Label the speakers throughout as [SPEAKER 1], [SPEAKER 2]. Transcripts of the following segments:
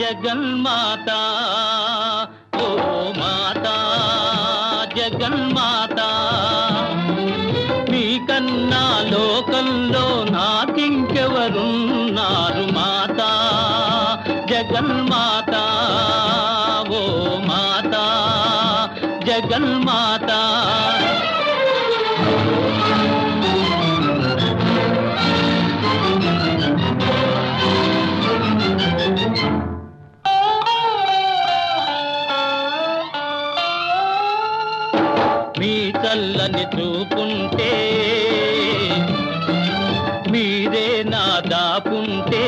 [SPEAKER 1] జగన్మాత ఓ మాత జగన్మాత. మీకన్నా లోకంలో నాకింకెవరున్నారు మాత జగన్మాత ఓ మాత జగన్మాత. చల్లని చూపుంటే మీరే నా దాపుంటే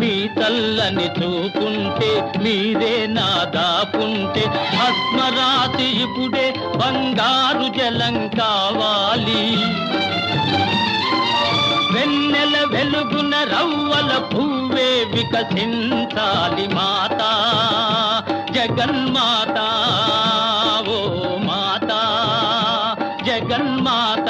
[SPEAKER 1] మీ తల్లని చూపుంటే మీరే నా దాపుంటే భస్మరాతి ఇప్పుడే బంగారు జలం కావాలి. వెన్నెల వెలుగున రవ్వల పువ్వే వికసించాలి మాత జగన్మాతా. జగన్మాత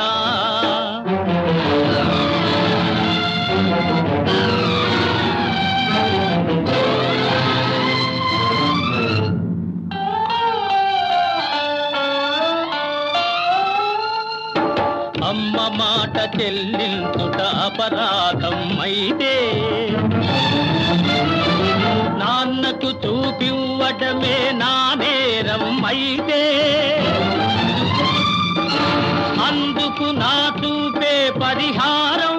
[SPEAKER 1] అమ్మ మాట చెల్లించుట అపరాధం అయితే నాన్నకు చూపివ్వటమే నా నేరం అయితే ஆரம்